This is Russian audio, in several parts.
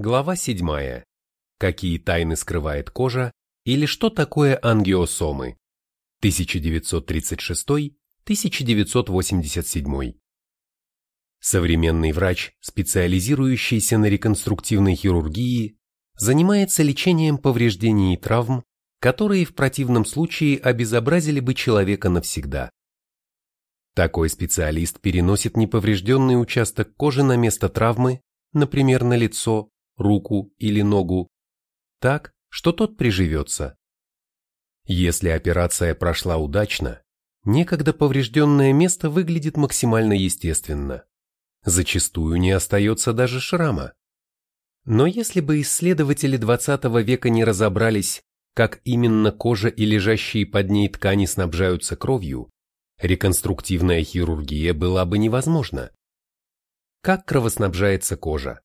Глава 7. Какие тайны скрывает кожа или что такое ангиосомы? 1936-1987. Современный врач, специализирующийся на реконструктивной хирургии, занимается лечением повреждений и травм, которые в противном случае обезобразили бы человека навсегда. Такой специалист переносит неповрежденный участок кожи на место травмы, например, на лицо, руку или ногу, так, что тот приживется. Если операция прошла удачно, некогда поврежденное место выглядит максимально естественно. Зачастую не остается даже шрама. Но если бы исследователи 20 века не разобрались, как именно кожа и лежащие под ней ткани снабжаются кровью, реконструктивная хирургия была бы невозможна. Как кровоснабжается кожа?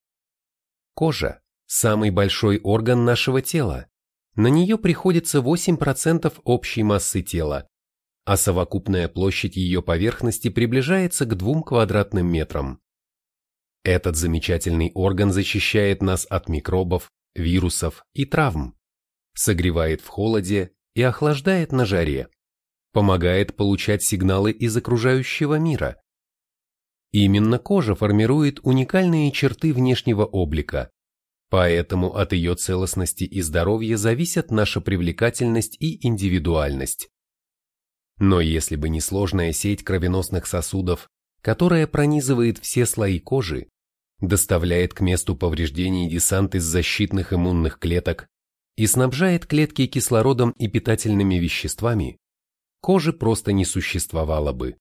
Кожа – самый большой орган нашего тела. На нее приходится 8% общей массы тела, а совокупная площадь ее поверхности приближается к 2 квадратным метрам. Этот замечательный орган защищает нас от микробов, вирусов и травм, согревает в холоде и охлаждает на жаре, помогает получать сигналы из окружающего мира, Именно кожа формирует уникальные черты внешнего облика, поэтому от ее целостности и здоровья зависят наша привлекательность и индивидуальность. Но если бы не сложная сеть кровеносных сосудов, которая пронизывает все слои кожи, доставляет к месту повреждений десант из защитных иммунных клеток и снабжает клетки кислородом и питательными веществами, кожи просто не существовало бы.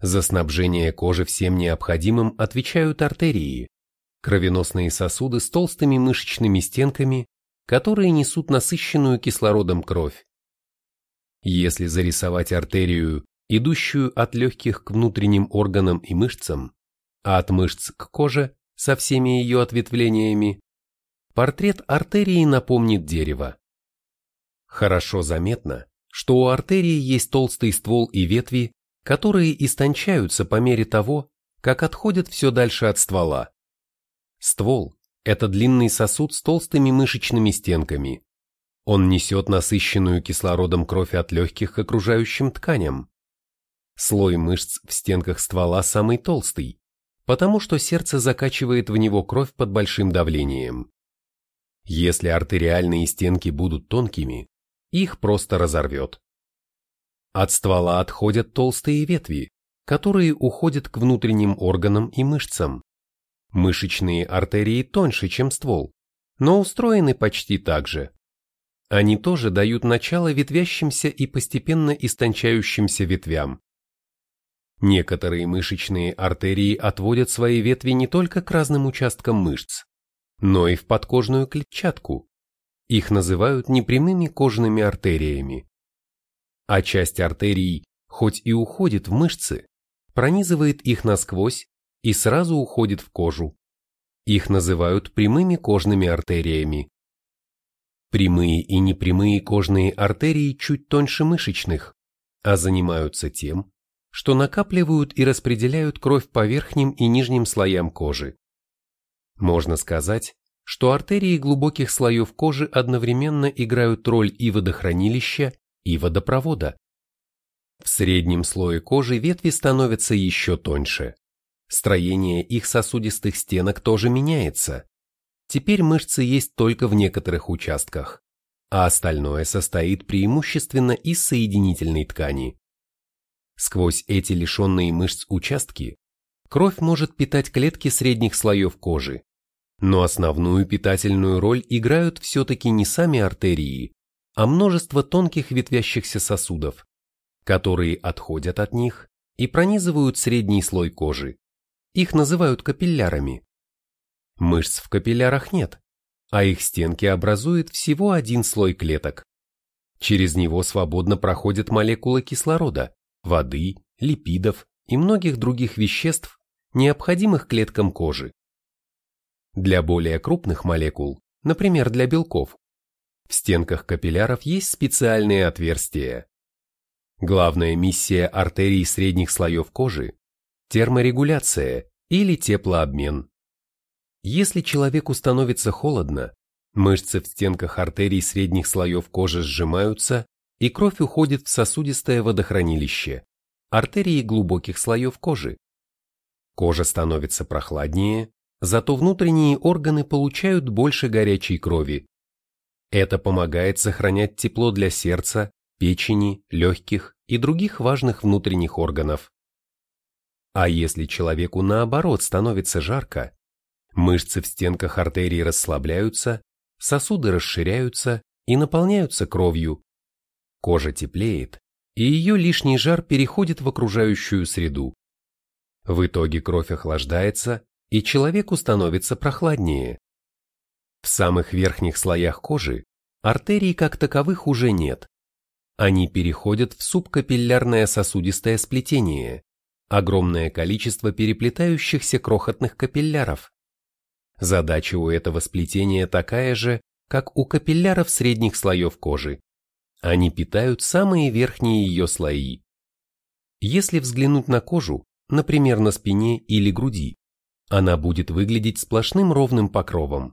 За снабжение кожи всем необходимым отвечают артерии, кровеносные сосуды с толстыми мышечными стенками, которые несут насыщенную кислородом кровь. Если зарисовать артерию, идущую от легких к внутренним органам и мышцам, а от мышц к коже со всеми ее ответвлениями, портрет артерии напомнит дерево. Хорошо заметно, что у артерии есть толстый ствол и ветви, которые истончаются по мере того, как отходят все дальше от ствола. Ствол – это длинный сосуд с толстыми мышечными стенками. Он несет насыщенную кислородом кровь от легких к окружающим тканям. Слой мышц в стенках ствола самый толстый, потому что сердце закачивает в него кровь под большим давлением. Если артериальные стенки будут тонкими, их просто разорвет. От ствола отходят толстые ветви, которые уходят к внутренним органам и мышцам. Мышечные артерии тоньше, чем ствол, но устроены почти так же. Они тоже дают начало ветвящимся и постепенно истончающимся ветвям. Некоторые мышечные артерии отводят свои ветви не только к разным участкам мышц, но и в подкожную клетчатку. Их называют непрямыми кожными артериями а часть артерий, хоть и уходит в мышцы, пронизывает их насквозь и сразу уходит в кожу. Их называют прямыми кожными артериями. Прямые и непрямые кожные артерии чуть тоньше мышечных, а занимаются тем, что накапливают и распределяют кровь по верхним и нижним слоям кожи. Можно сказать, что артерии глубоких слоев кожи одновременно играют роль и водохранилища, и водопровода. В среднем слое кожи ветви становятся еще тоньше. Строение их сосудистых стенок тоже меняется. Теперь мышцы есть только в некоторых участках, а остальное состоит преимущественно из соединительной ткани. Сквозь эти лишенные мышц участки кровь может питать клетки средних слоев кожи, но основную питательную роль играют все-таки не сами артерии, а множество тонких ветвящихся сосудов, которые отходят от них и пронизывают средний слой кожи. Их называют капиллярами. Мышц в капиллярах нет, а их стенки образуют всего один слой клеток. Через него свободно проходят молекулы кислорода, воды, липидов и многих других веществ, необходимых клеткам кожи. Для более крупных молекул, например, для белков, в стенках капилляров есть специальные отверстия. Главная миссия артерий средних слоев кожи – терморегуляция или теплообмен. Если человеку становится холодно, мышцы в стенках артерий средних слоев кожи сжимаются, и кровь уходит в сосудистое водохранилище, артерии глубоких слоев кожи. Кожа становится прохладнее, зато внутренние органы получают больше горячей крови. Это помогает сохранять тепло для сердца, печени, легких и других важных внутренних органов. А если человеку наоборот становится жарко, мышцы в стенках артерий расслабляются, сосуды расширяются и наполняются кровью. Кожа теплеет, и ее лишний жар переходит в окружающую среду. В итоге кровь охлаждается, и человеку становится прохладнее. В самых верхних слоях кожи артерий как таковых уже нет. Они переходят в субкапиллярное сосудистое сплетение, огромное количество переплетающихся крохотных капилляров. Задача у этого сплетения такая же, как у капилляров средних слоев кожи. Они питают самые верхние ее слои. Если взглянуть на кожу, например, на спине или груди, она будет выглядеть сплошным ровным покровом.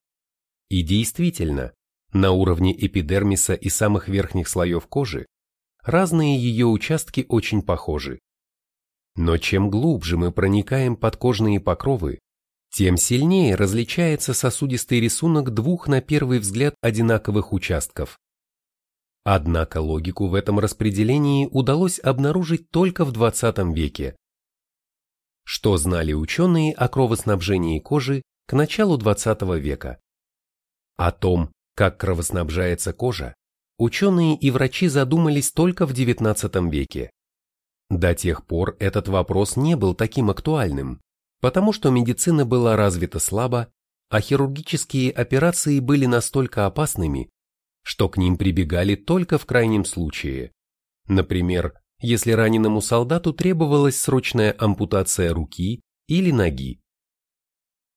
И действительно, на уровне эпидермиса и самых верхних слоев кожи разные ее участки очень похожи. Но чем глубже мы проникаем под кожные покровы, тем сильнее различается сосудистый рисунок двух на первый взгляд одинаковых участков. Однако логику в этом распределении удалось обнаружить только в 20 веке. Что знали ученые о кровоснабжении кожи к началу 20 века? О том, как кровоснабжается кожа, ученые и врачи задумались только в XIX веке. До тех пор этот вопрос не был таким актуальным, потому что медицина была развита слабо, а хирургические операции были настолько опасными, что к ним прибегали только в крайнем случае. Например, если раненому солдату требовалась срочная ампутация руки или ноги.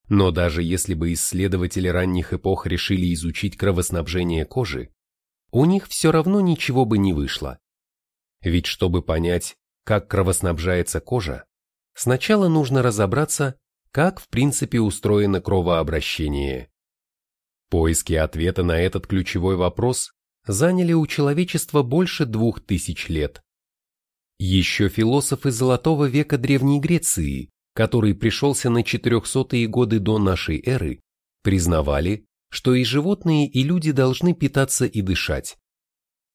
Но даже если бы исследователи ранних эпох решили изучить кровоснабжение кожи, у них все равно ничего бы не вышло. Ведь чтобы понять, как кровоснабжается кожа, сначала нужно разобраться, как в принципе устроено кровообращение. Поиски ответа на этот ключевой вопрос заняли у человечества больше двух тысяч лет. Еще философы Золотого века Древней Греции, который пришелся на 400-е годы до нашей эры, признавали, что и животные, и люди должны питаться и дышать.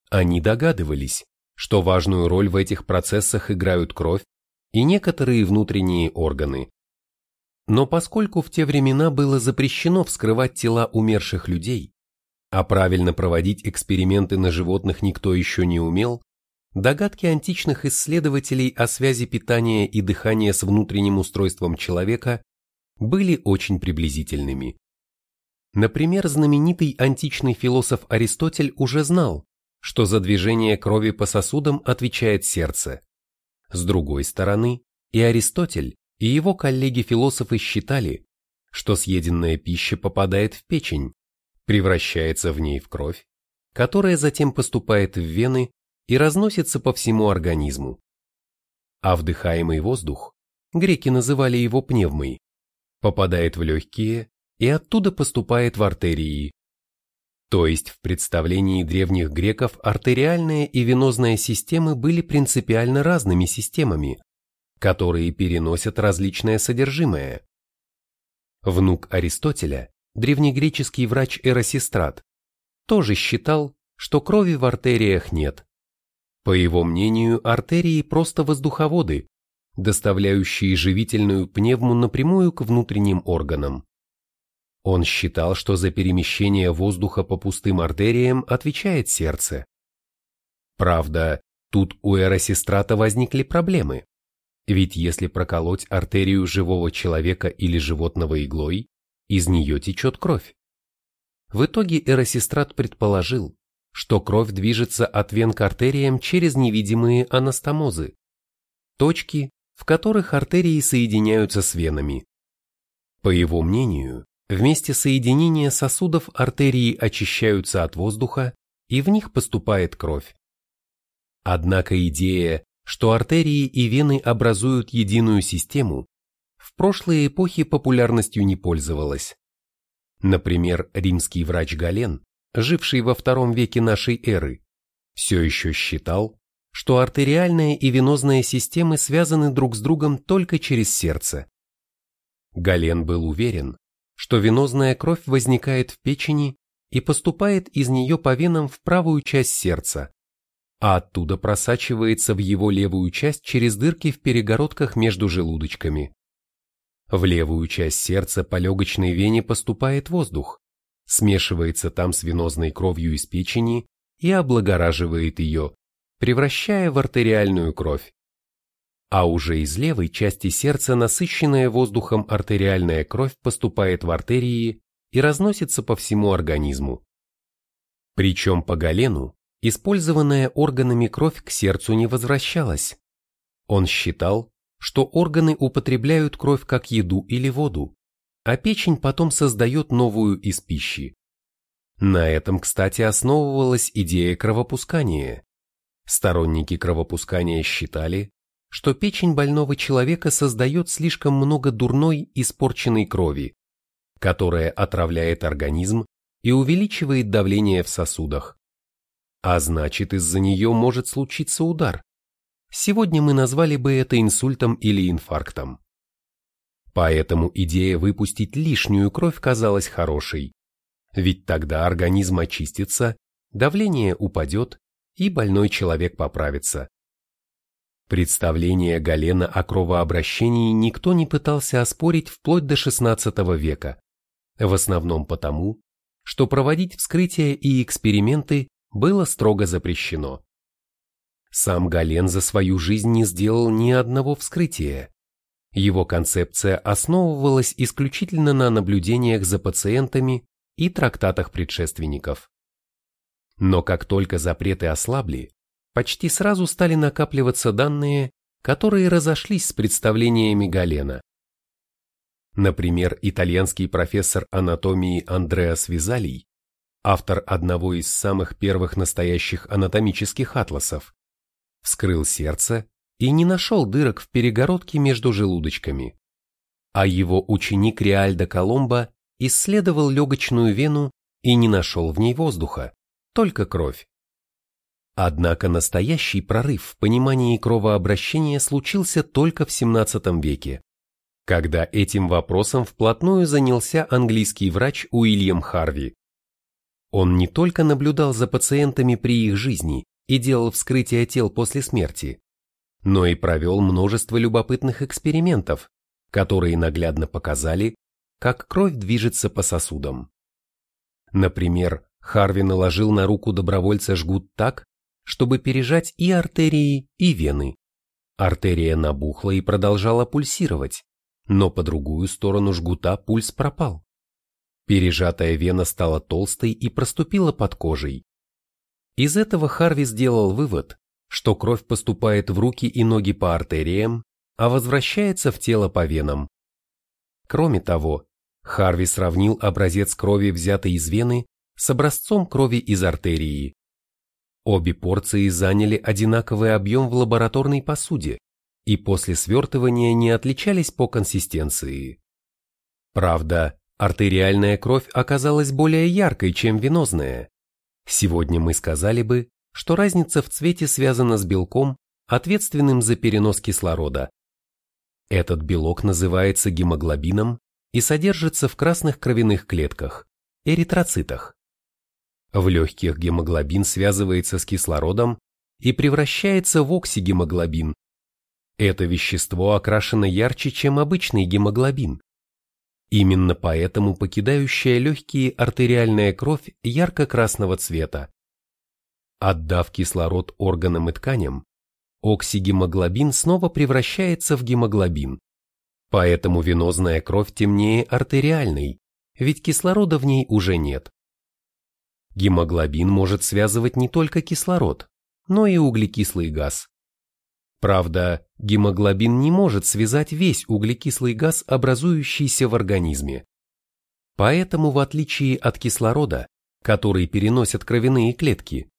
Они догадывались, что важную роль в этих процессах играют кровь и некоторые внутренние органы. Но поскольку в те времена было запрещено вскрывать тела умерших людей, а правильно проводить эксперименты на животных никто еще не умел, Догадки античных исследователей о связи питания и дыхания с внутренним устройством человека были очень приблизительными. Например, знаменитый античный философ Аристотель уже знал, что за движение крови по сосудам отвечает сердце. С другой стороны, и Аристотель, и его коллеги-философы считали, что съеденная пища попадает в печень, превращается в ней в кровь, которая затем поступает в вены и разносится по всему организму. А вдыхаемый воздух, греки называли его пневмой, попадает в легкие и оттуда поступает в артерии. То есть в представлении древних греков артериальная и венозная системы были принципиально разными системами, которые переносят различное содержимое. Внук Аристотеля, древнегреческий врач Эросистрат, тоже считал, что крови в артериях нет. По его мнению, артерии просто воздуховоды, доставляющие живительную пневму напрямую к внутренним органам. Он считал, что за перемещение воздуха по пустым артериям отвечает сердце. Правда, тут у эросистрата возникли проблемы. Ведь если проколоть артерию живого человека или животного иглой, из нее течет кровь. В итоге эросистрат предположил, что кровь движется от вен к артериям через невидимые анастомозы, точки, в которых артерии соединяются с венами. По его мнению, вместе соединения сосудов артерии очищаются от воздуха, и в них поступает кровь. Однако идея, что артерии и вены образуют единую систему, в прошлые эпохи популярностью не пользовалась. Например, римский врач Гален, живший во втором веке нашей эры, все еще считал, что артериальная и венозная системы связаны друг с другом только через сердце. Гален был уверен, что венозная кровь возникает в печени и поступает из нее по венам в правую часть сердца, а оттуда просачивается в его левую часть через дырки в перегородках между желудочками. В левую часть сердца по легочной вене поступает воздух, смешивается там с венозной кровью из печени и облагораживает ее, превращая в артериальную кровь. А уже из левой части сердца насыщенная воздухом артериальная кровь поступает в артерии и разносится по всему организму. Причем по Галену использованная органами кровь к сердцу не возвращалась. Он считал, что органы употребляют кровь как еду или воду, а печень потом создает новую из пищи. На этом, кстати, основывалась идея кровопускания. Сторонники кровопускания считали, что печень больного человека создает слишком много дурной, испорченной крови, которая отравляет организм и увеличивает давление в сосудах. А значит, из-за нее может случиться удар. Сегодня мы назвали бы это инсультом или инфарктом. Поэтому идея выпустить лишнюю кровь казалась хорошей, ведь тогда организм очистится, давление упадет, и больной человек поправится. Представление Галена о кровообращении никто не пытался оспорить вплоть до XVI века, в основном потому, что проводить вскрытия и эксперименты было строго запрещено. Сам Гален за свою жизнь не сделал ни одного вскрытия. Его концепция основывалась исключительно на наблюдениях за пациентами и трактатах предшественников. Но как только запреты ослабли, почти сразу стали накапливаться данные, которые разошлись с представлениями Галена. Например, итальянский профессор анатомии Андреас Визалий, автор одного из самых первых настоящих анатомических атласов, вскрыл сердце и не нашел дырок в перегородке между желудочками. А его ученик Реальдо Коломбо исследовал легочную вену и не нашел в ней воздуха, только кровь. Однако настоящий прорыв в понимании кровообращения случился только в XVII веке, когда этим вопросом вплотную занялся английский врач Уильям Харви. Он не только наблюдал за пациентами при их жизни и делал вскрытие тел после смерти, но и провел множество любопытных экспериментов, которые наглядно показали, как кровь движется по сосудам. Например, Харви наложил на руку добровольца жгут так, чтобы пережать и артерии, и вены. Артерия набухла и продолжала пульсировать, но по другую сторону жгута пульс пропал. Пережатая вена стала толстой и проступила под кожей. Из этого Харви сделал вывод, что кровь поступает в руки и ноги по артериям, а возвращается в тело по венам. Кроме того, Харви сравнил образец крови, взятый из вены, с образцом крови из артерии. Обе порции заняли одинаковый объем в лабораторной посуде и после свертывания не отличались по консистенции. Правда, артериальная кровь оказалась более яркой, чем венозная. Сегодня мы сказали бы, что разница в цвете связана с белком, ответственным за перенос кислорода. Этот белок называется гемоглобином и содержится в красных кровяных клетках, эритроцитах. В легких гемоглобин связывается с кислородом и превращается в оксигемоглобин. Это вещество окрашено ярче, чем обычный гемоглобин. Именно поэтому покидающая легкие артериальная кровь ярко-красного цвета. Отдав кислород органам и тканям, оксигемоглобин снова превращается в гемоглобин. Поэтому венозная кровь темнее артериальной, ведь кислорода в ней уже нет. Гемоглобин может связывать не только кислород, но и углекислый газ. Правда, гемоглобин не может связать весь углекислый газ, образующийся в организме. Поэтому, в отличие от кислорода, который переносят кровяные клетки,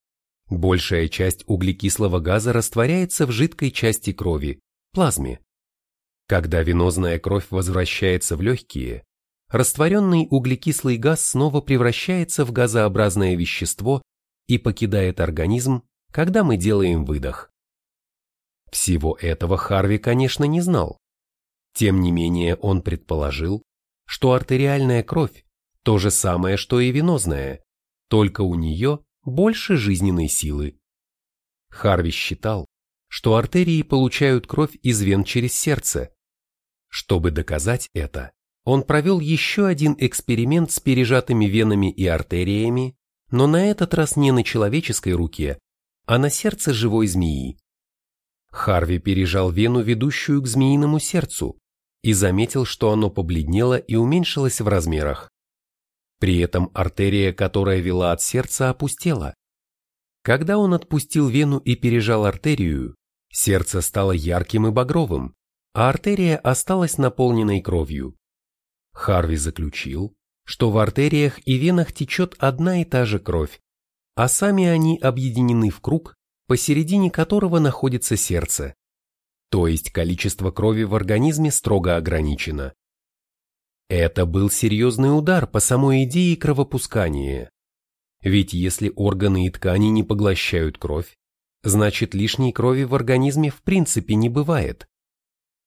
большая часть углекислого газа растворяется в жидкой части крови, плазме. Когда венозная кровь возвращается в легкие, растворенный углекислый газ снова превращается в газообразное вещество и покидает организм, когда мы делаем выдох. Всего этого Харви, конечно, не знал. Тем не менее, он предположил, что артериальная кровь – то же самое, что и венозная, только у нее больше жизненной силы. Харви считал, что артерии получают кровь из вен через сердце. Чтобы доказать это, он провел еще один эксперимент с пережатыми венами и артериями, но на этот раз не на человеческой руке, а на сердце живой змеи. Харви пережал вену, ведущую к змеиному сердцу, и заметил, что оно побледнело и уменьшилось в размерах. При этом артерия, которая вела от сердца, опустела. Когда он отпустил вену и пережал артерию, сердце стало ярким и багровым, а артерия осталась наполненной кровью. Харви заключил, что в артериях и венах течет одна и та же кровь, а сами они объединены в круг, посередине которого находится сердце. То есть количество крови в организме строго ограничено. Это был серьезный удар по самой идее кровопускания. Ведь если органы и ткани не поглощают кровь, значит лишней крови в организме в принципе не бывает.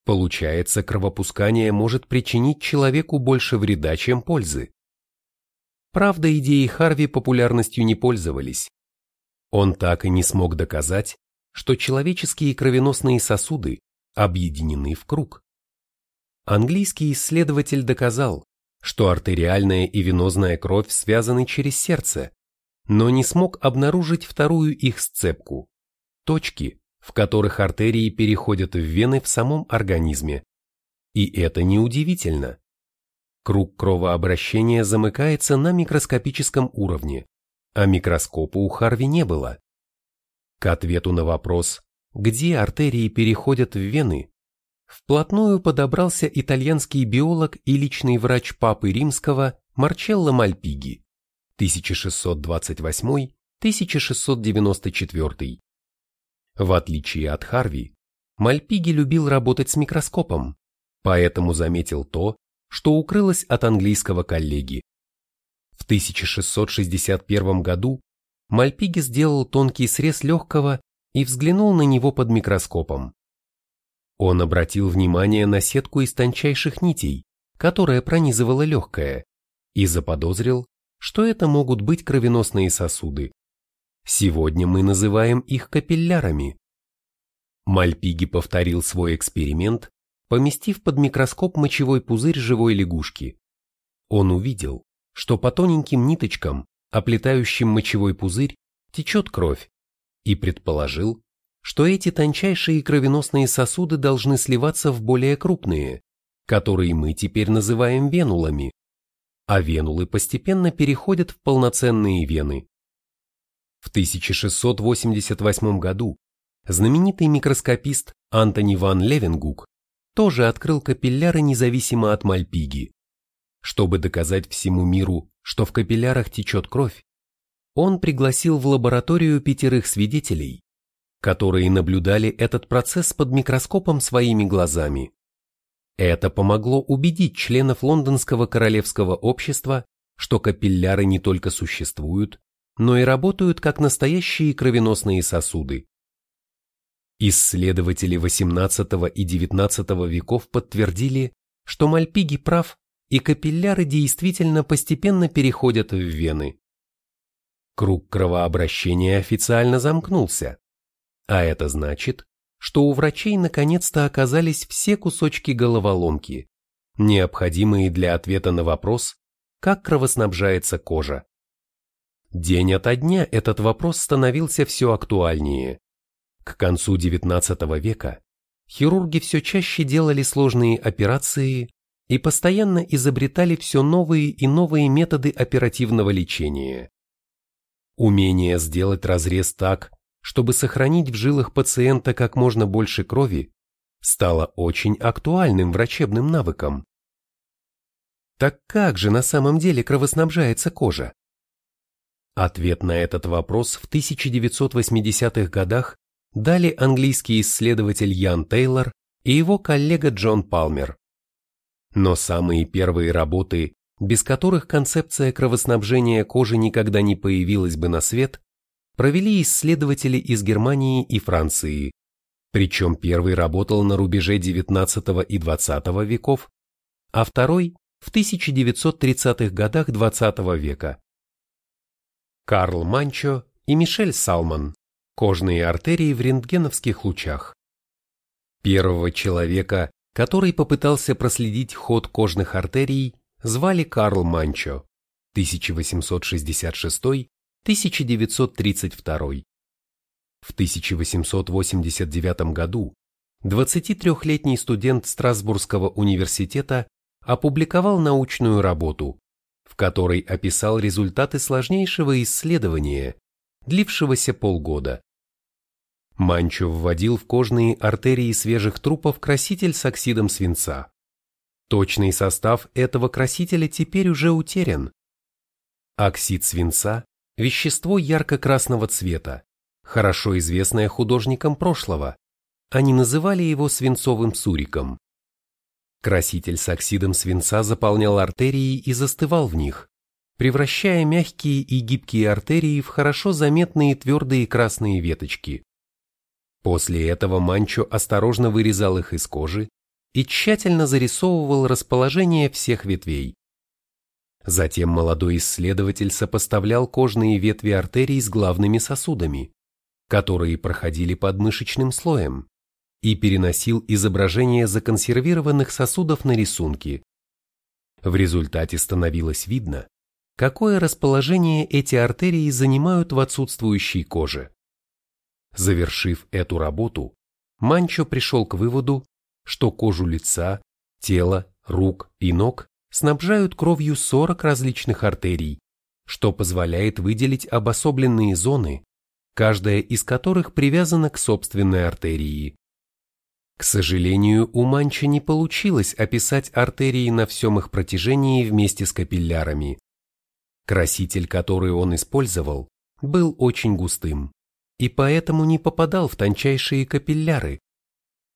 Получается, кровопускание может причинить человеку больше вреда, чем пользы. Правда, идеи Харви популярностью не пользовались. Он так и не смог доказать, что человеческие кровеносные сосуды объединены в круг. Английский исследователь доказал, что артериальная и венозная кровь связаны через сердце, но не смог обнаружить вторую их сцепку – точки, в которых артерии переходят в вены в самом организме. И это неудивительно. Круг кровообращения замыкается на микроскопическом уровне, а микроскопа у Харви не было. К ответу на вопрос, где артерии переходят в вены, вплотную подобрался итальянский биолог и личный врач Папы Римского Марчелло Мальпиги 1628-1694. В отличие от Харви, Мальпиги любил работать с микроскопом, поэтому заметил то, что укрылось от английского коллеги. В 1661 году Мальпиги сделал тонкий срез легкого и взглянул на него под микроскопом. Он обратил внимание на сетку из тончайших нитей, которая пронизывала легкое, и заподозрил, что это могут быть кровеносные сосуды. Сегодня мы называем их капиллярами. Мальпиги повторил свой эксперимент, поместив под микроскоп мочевой пузырь живой лягушки. Он увидел, что по тоненьким ниточкам, оплетающим мочевой пузырь, течет кровь, и предположил, что эти тончайшие кровеносные сосуды должны сливаться в более крупные, которые мы теперь называем венулами, а венулы постепенно переходят в полноценные вены. В 1688 году знаменитый микроскопист Антони ван Левенгук тоже открыл капилляры независимо от Мальпиги. Чтобы доказать всему миру, что в капиллярах течет кровь, он пригласил в лабораторию пятерых свидетелей, которые наблюдали этот процесс под микроскопом своими глазами. Это помогло убедить членов Лондонского королевского общества, что капилляры не только существуют, но и работают как настоящие кровеносные сосуды. Исследователи XVIII и XIX веков подтвердили, что Мальпиги прав, и капилляры действительно постепенно переходят в вены. Круг кровообращения официально замкнулся, а это значит, что у врачей наконец-то оказались все кусочки головоломки, необходимые для ответа на вопрос, как кровоснабжается кожа. День ото дня этот вопрос становился все актуальнее. К концу XIX века хирурги все чаще делали сложные операции и постоянно изобретали все новые и новые методы оперативного лечения. Умение сделать разрез так, чтобы сохранить в жилах пациента как можно больше крови, стало очень актуальным врачебным навыком. Так как же на самом деле кровоснабжается кожа? Ответ на этот вопрос в 1980-х годах дали английский исследователь Ян Тейлор и его коллега Джон Палмер. Но самые первые работы, без которых концепция кровоснабжения кожи никогда не появилась бы на свет, провели исследователи из Германии и Франции. Причем первый работал на рубеже XIX и XX веков, а второй в 1930-х годах XX века. Карл Манчо и Мишель Салман. Кожные артерии в рентгеновских лучах. Первого человека, который попытался проследить ход кожных артерий, звали Карл Манчо, 1866-1932. В 1889 году 23-летний студент Страсбургского университета опубликовал научную работу, в которой описал результаты сложнейшего исследования, длившегося полгода. Манчо вводил в кожные артерии свежих трупов краситель с оксидом свинца. Точный состав этого красителя теперь уже утерян. Оксид свинца – вещество ярко-красного цвета, хорошо известное художникам прошлого. Они называли его свинцовым суриком. Краситель с оксидом свинца заполнял артерии и застывал в них, превращая мягкие и гибкие артерии в хорошо заметные твердые красные веточки. После этого Манчо осторожно вырезал их из кожи и тщательно зарисовывал расположение всех ветвей. Затем молодой исследователь сопоставлял кожные ветви артерий с главными сосудами, которые проходили под мышечным слоем, и переносил изображение законсервированных сосудов на рисунки. В результате становилось видно, какое расположение эти артерии занимают в отсутствующей коже. Завершив эту работу, Манчо пришел к выводу, что кожу лица, тела, рук и ног снабжают кровью 40 различных артерий, что позволяет выделить обособленные зоны, каждая из которых привязана к собственной артерии. К сожалению, у Манча не получилось описать артерии на всем их протяжении вместе с капиллярами. Краситель, который он использовал, был очень густым и поэтому не попадал в тончайшие капилляры.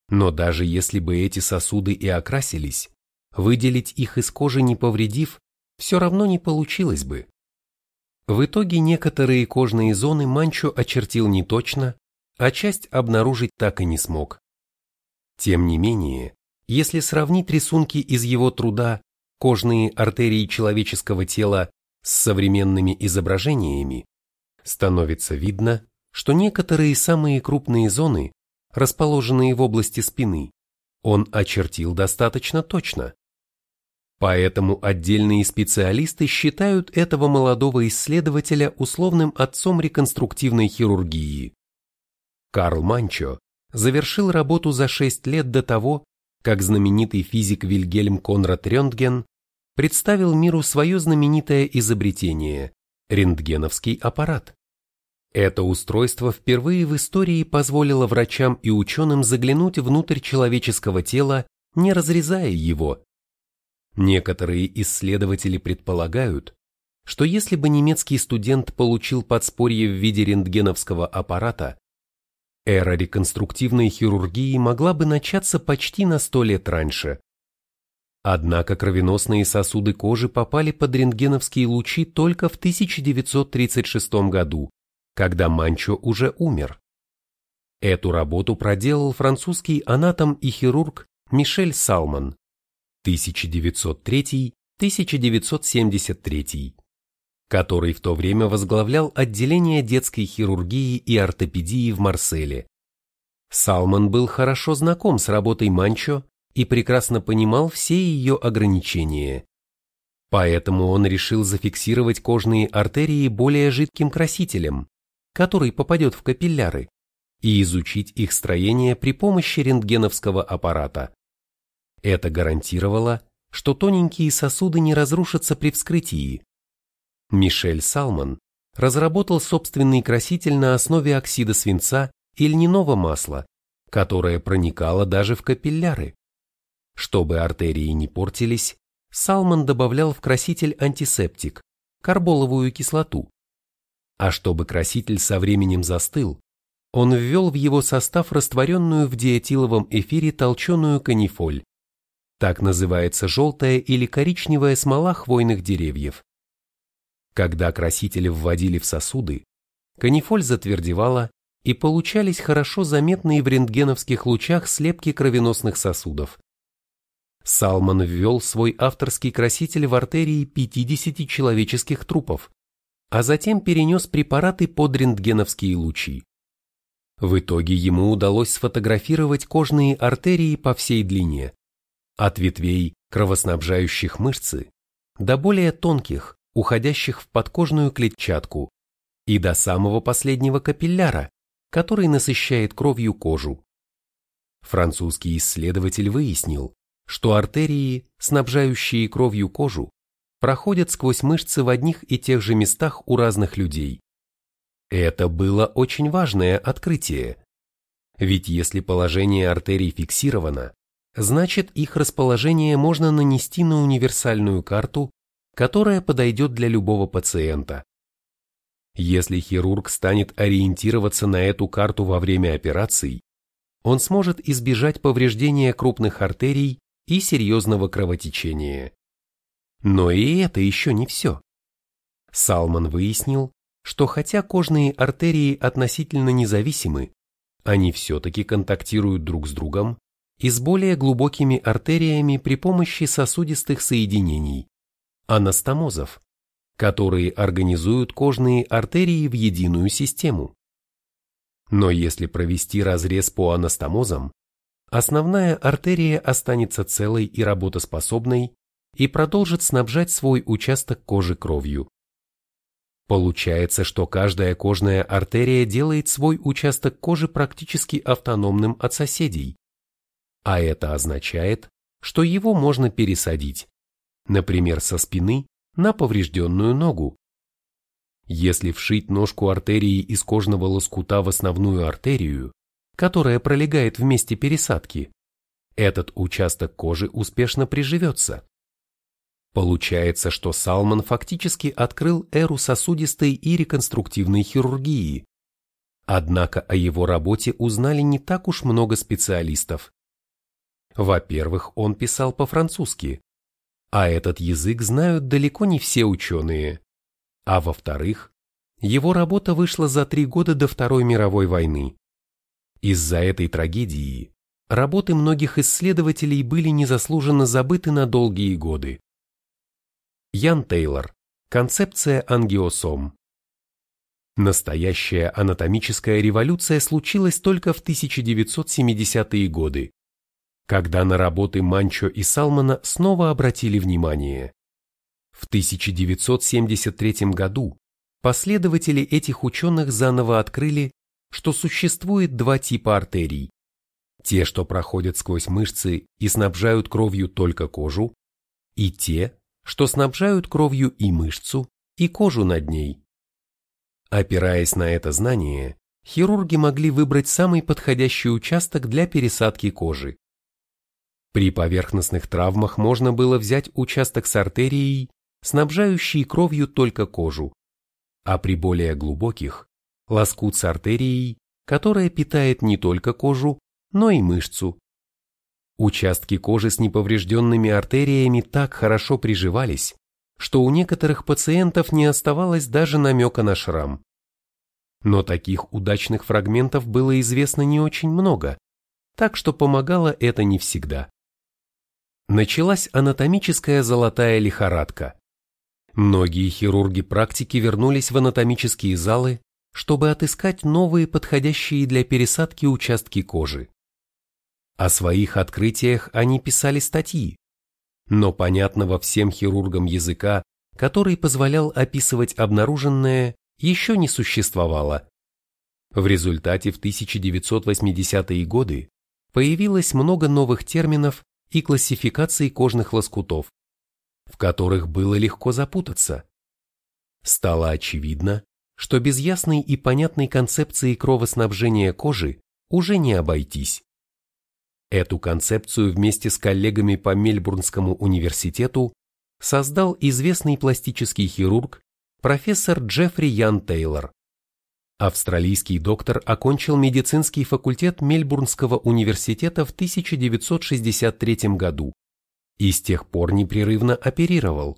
Но даже если бы эти сосуды и окрасились, выделить их из кожи не повредив, все равно не получилось бы. В итоге некоторые кожные зоны Манчо очертил не точно, а часть обнаружить так и не смог. Тем не менее, если сравнить рисунки из его труда «Кожные артерии человеческого тела» с современными изображениями, становится видно, что некоторые самые крупные зоны, расположенные в области спины, он очертил достаточно точно. Поэтому отдельные специалисты считают этого молодого исследователя условным отцом реконструктивной хирургии. Карл Манчо завершил работу за 6 лет до того, как знаменитый физик Вильгельм Конрад Рентген представил миру свое знаменитое изобретение – рентгеновский аппарат. Это устройство впервые в истории позволило врачам и ученым заглянуть внутрь человеческого тела, не разрезая его. Некоторые исследователи предполагают, что если бы немецкий студент получил подспорье в виде рентгеновского аппарата, Эра реконструктивной хирургии могла бы начаться почти на сто лет раньше. Однако кровеносные сосуды кожи попали под рентгеновские лучи только в 1936 году, когда Манчо уже умер. Эту работу проделал французский анатом и хирург Мишель Салман 1903-1973 который в то время возглавлял отделение детской хирургии и ортопедии в Марселе. Салман был хорошо знаком с работой Манчо и прекрасно понимал все ее ограничения. Поэтому он решил зафиксировать кожные артерии более жидким красителем, который попадет в капилляры, и изучить их строение при помощи рентгеновского аппарата. Это гарантировало, что тоненькие сосуды не разрушатся при вскрытии, Мишель Салман разработал собственный краситель на основе оксида свинца и льняного масла, которое проникало даже в капилляры. Чтобы артерии не портились, Салман добавлял в краситель антисептик, карболовую кислоту. А чтобы краситель со временем застыл, он ввел в его состав растворенную в диэтиловом эфире толченую канифоль. Так называется желтая или коричневая смола хвойных деревьев. Когда красители вводили в сосуды, канифоль затвердевала и получались хорошо заметные в рентгеновских лучах слепки кровеносных сосудов. Салман ввел свой авторский краситель в артерии 50 человеческих трупов, а затем перенес препараты под рентгеновские лучи. В итоге ему удалось сфотографировать кожные артерии по всей длине, от ветвей, кровоснабжающих мышцы, до более тонких, уходящих в подкожную клетчатку, и до самого последнего капилляра, который насыщает кровью кожу. Французский исследователь выяснил, что артерии, снабжающие кровью кожу, проходят сквозь мышцы в одних и тех же местах у разных людей. Это было очень важное открытие. Ведь если положение артерий фиксировано, значит их расположение можно нанести на универсальную карту, которая подойдет для любого пациента. Если хирург станет ориентироваться на эту карту во время операций, он сможет избежать повреждения крупных артерий и серьезного кровотечения. Но и это еще не все. Салман выяснил, что хотя кожные артерии относительно независимы, они все-таки контактируют друг с другом и с более глубокими артериями при помощи сосудистых соединений, анастомозов, которые организуют кожные артерии в единую систему. Но если провести разрез по анастомозам, основная артерия останется целой и работоспособной и продолжит снабжать свой участок кожи кровью. Получается, что каждая кожная артерия делает свой участок кожи практически автономным от соседей. А это означает, что его можно пересадить, например, со спины на поврежденную ногу. Если вшить ножку артерии из кожного лоскута в основную артерию, которая пролегает в месте пересадки, этот участок кожи успешно приживется. Получается, что Салман фактически открыл эру сосудистой и реконструктивной хирургии. Однако о его работе узнали не так уж много специалистов. Во-первых, он писал по-французски, а этот язык знают далеко не все ученые. А во-вторых, его работа вышла за три года до Второй мировой войны. Из-за этой трагедии работы многих исследователей были незаслуженно забыты на долгие годы. Ян Тейлор. Концепция ангиосом. Настоящая анатомическая революция случилась только в 1970-е годы, когда на работы Манчо и Салмана снова обратили внимание. В 1973 году последователи этих ученых заново открыли, что существует два типа артерий. Те, что проходят сквозь мышцы и снабжают кровью только кожу, и те, что снабжают кровью и мышцу, и кожу над ней. Опираясь на это знание, хирурги могли выбрать самый подходящий участок для пересадки кожи. При поверхностных травмах можно было взять участок с артерией, снабжающий кровью только кожу, а при более глубоких – лоскут с артерией, которая питает не только кожу, но и мышцу. Участки кожи с неповрежденными артериями так хорошо приживались, что у некоторых пациентов не оставалось даже намека на шрам. Но таких удачных фрагментов было известно не очень много, так что помогало это не всегда началась анатомическая золотая лихорадка. Многие хирурги практики вернулись в анатомические залы, чтобы отыскать новые подходящие для пересадки участки кожи. О своих открытиях они писали статьи, но понятного всем хирургам языка, который позволял описывать обнаруженное, еще не существовало. В результате в 1980-е годы появилось много новых терминов, и классификации кожных лоскутов, в которых было легко запутаться. Стало очевидно, что без ясной и понятной концепции кровоснабжения кожи уже не обойтись. Эту концепцию вместе с коллегами по Мельбурнскому университету создал известный пластический хирург профессор Джеффри Ян Тейлор. Австралийский доктор окончил медицинский факультет Мельбурнского университета в 1963 году и с тех пор непрерывно оперировал.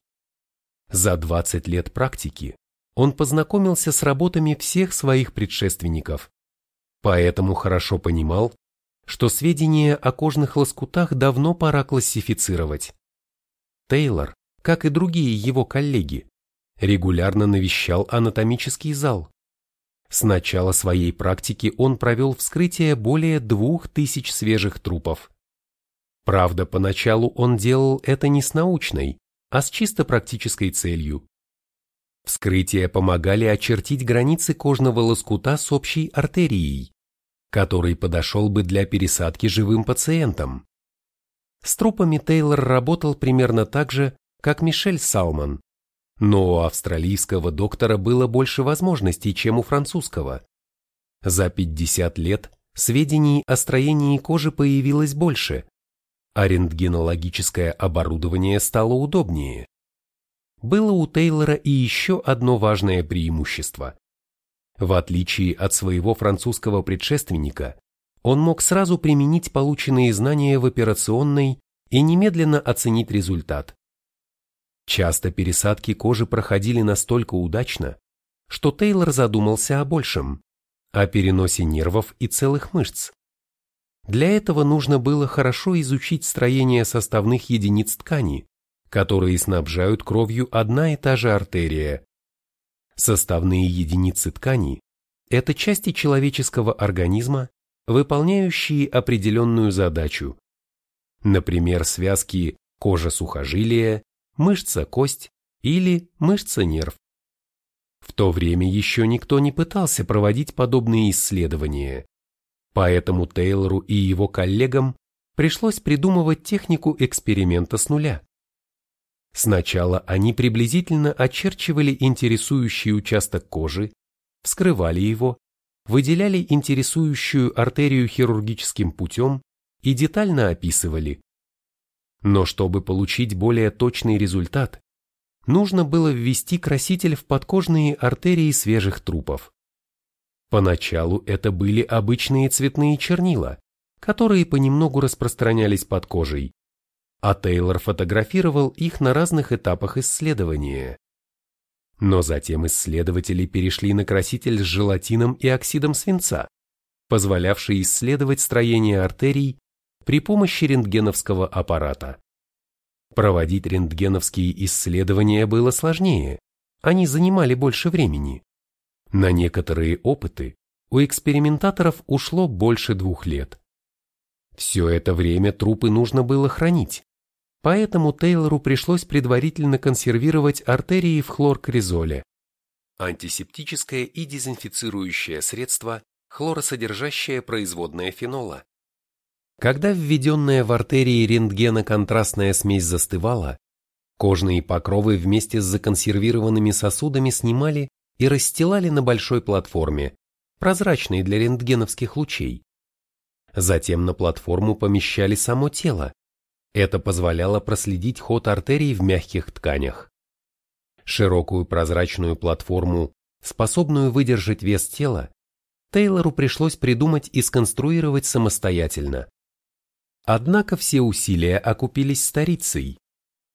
За 20 лет практики он познакомился с работами всех своих предшественников, поэтому хорошо понимал, что сведения о кожных лоскутах давно пора классифицировать. Тейлор, как и другие его коллеги, регулярно навещал анатомический зал. С начала своей практики он провел вскрытие более двух тысяч свежих трупов. Правда, поначалу он делал это не с научной, а с чисто практической целью. Вскрытия помогали очертить границы кожного лоскута с общей артерией, который подошел бы для пересадки живым пациентам. С трупами Тейлор работал примерно так же, как Мишель Салман, но у австралийского доктора было больше возможностей, чем у французского. За 50 лет сведений о строении кожи появилось больше, а рентгенологическое оборудование стало удобнее. Было у Тейлора и еще одно важное преимущество. В отличие от своего французского предшественника, он мог сразу применить полученные знания в операционной и немедленно оценить результат. Часто пересадки кожи проходили настолько удачно, что Тейлор задумался о большем, о переносе нервов и целых мышц. Для этого нужно было хорошо изучить строение составных единиц ткани, которые снабжают кровью одна и та же артерия. Составные единицы ткани – это части человеческого организма, выполняющие определенную задачу. Например, связки кожа-сухожилие, мышца-кость или мышца-нерв. В то время еще никто не пытался проводить подобные исследования. Поэтому Тейлору и его коллегам пришлось придумывать технику эксперимента с нуля. Сначала они приблизительно очерчивали интересующий участок кожи, вскрывали его, выделяли интересующую артерию хирургическим путем и детально описывали. Но чтобы получить более точный результат, нужно было ввести краситель в подкожные артерии свежих трупов. Поначалу это были обычные цветные чернила, которые понемногу распространялись под кожей, а Тейлор фотографировал их на разных этапах исследования. Но затем исследователи перешли на краситель с желатином и оксидом свинца, позволявший исследовать строение артерий при помощи рентгеновского аппарата. Проводить рентгеновские исследования было сложнее, они занимали больше времени. На некоторые опыты у экспериментаторов ушло больше двух лет. Все это время трупы нужно было хранить, поэтому Тейлору пришлось предварительно консервировать артерии в хлоркризоле. Антисептическое и дезинфицирующее средство, хлоросодержащее производное фенола. Когда введенная в артерии рентгеноконтрастная смесь застывала, кожные покровы вместе с законсервированными сосудами снимали и расстилали на большой платформе, прозрачной для рентгеновских лучей. Затем на платформу помещали само тело. Это позволяло проследить ход артерий в мягких тканях. Широкую прозрачную платформу, способную выдержать вес тела, Тейлору пришлось придумать и сконструировать самостоятельно. Однако все усилия окупились старицей,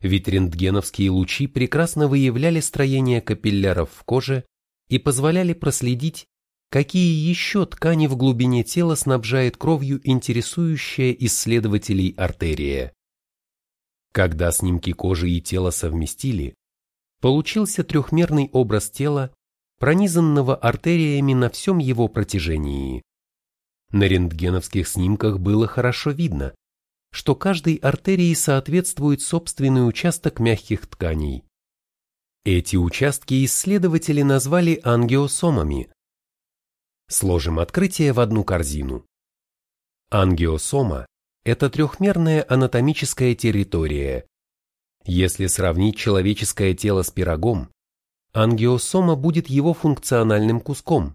ведь рентгеновские лучи прекрасно выявляли строение капилляров в коже и позволяли проследить, какие еще ткани в глубине тела снабжает кровью интересующая исследователей артерия. Когда снимки кожи и тела совместили, получился трехмерный образ тела, пронизанного артериями на всем его протяжении. На рентгеновских снимках было хорошо видно, что каждой артерии соответствует собственный участок мягких тканей. Эти участки исследователи назвали ангиосомами. Сложим открытие в одну корзину. Ангиосома – это трехмерная анатомическая территория. Если сравнить человеческое тело с пирогом, ангиосома будет его функциональным куском,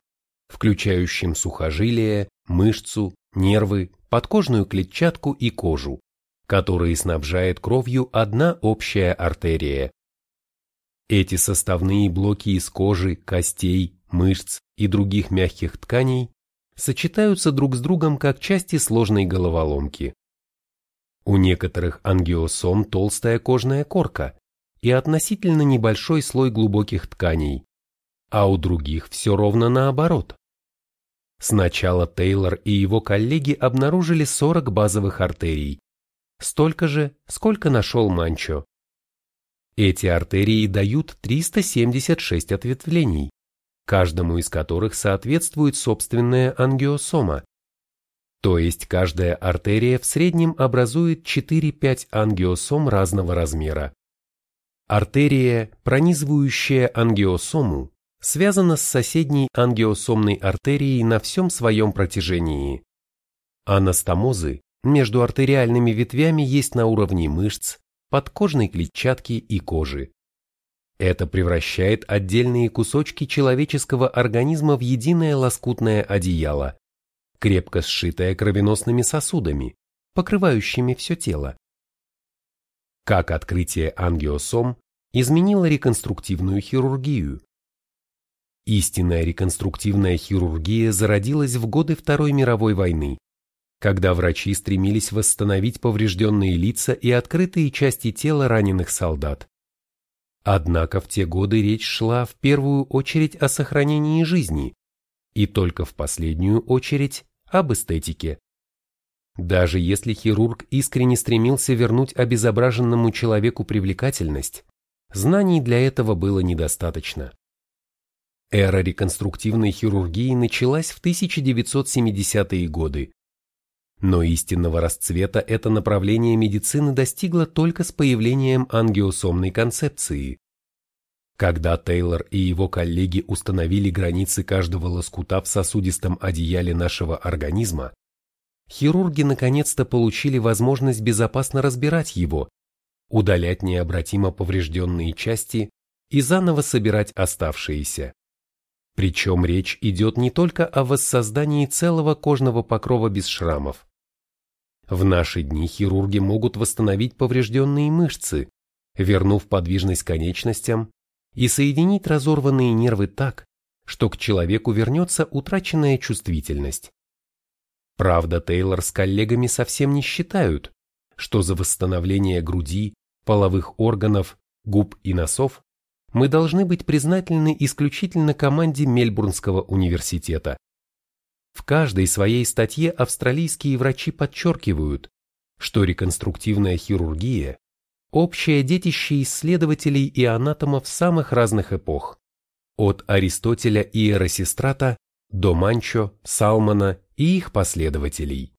включающим сухожилие, мышцу, нервы, подкожную клетчатку и кожу, которые снабжает кровью одна общая артерия. Эти составные блоки из кожи, костей, мышц и других мягких тканей сочетаются друг с другом как части сложной головоломки. У некоторых ангиосом толстая кожная корка и относительно небольшой слой глубоких тканей, а у других все ровно наоборот. Сначала Тейлор и его коллеги обнаружили 40 базовых артерий, столько же, сколько нашел Манчо. Эти артерии дают 376 ответвлений, каждому из которых соответствует собственная ангиосома. То есть каждая артерия в среднем образует 4-5 ангиосом разного размера. Артерия, пронизывающая ангиосому, связана с соседней ангиосомной артерией на всем своем протяжении. Анастомозы между артериальными ветвями есть на уровне мышц, подкожной клетчатки и кожи. Это превращает отдельные кусочки человеческого организма в единое лоскутное одеяло, крепко сшитое кровеносными сосудами, покрывающими все тело. Как открытие ангиосом изменило реконструктивную хирургию? Истинная реконструктивная хирургия зародилась в годы Второй мировой войны, когда врачи стремились восстановить поврежденные лица и открытые части тела раненых солдат. Однако в те годы речь шла в первую очередь о сохранении жизни и только в последнюю очередь об эстетике. Даже если хирург искренне стремился вернуть обезображенному человеку привлекательность, знаний для этого было недостаточно. Эра реконструктивной хирургии началась в 1970-е годы, но истинного расцвета это направление медицины достигло только с появлением ангиосомной концепции. Когда Тейлор и его коллеги установили границы каждого лоскута в сосудистом одеяле нашего организма, хирурги наконец-то получили возможность безопасно разбирать его, удалять необратимо поврежденные части и заново собирать оставшиеся. Причем речь идет не только о воссоздании целого кожного покрова без шрамов, в наши дни хирурги могут восстановить поврежденные мышцы, вернув подвижность конечностям и соединить разорванные нервы так, что к человеку вернется утраченная чувствительность. Правда, Тейлор с коллегами совсем не считают, что за восстановление груди, половых органов, губ и носов мы должны быть признательны исключительно команде Мельбурнского университета. В каждой своей статье австралийские врачи подчеркивают, что реконструктивная хирургия – общее детище исследователей и анатомов самых разных эпох, от Аристотеля и Эросистрата до Манчо, Салмана и их последователей.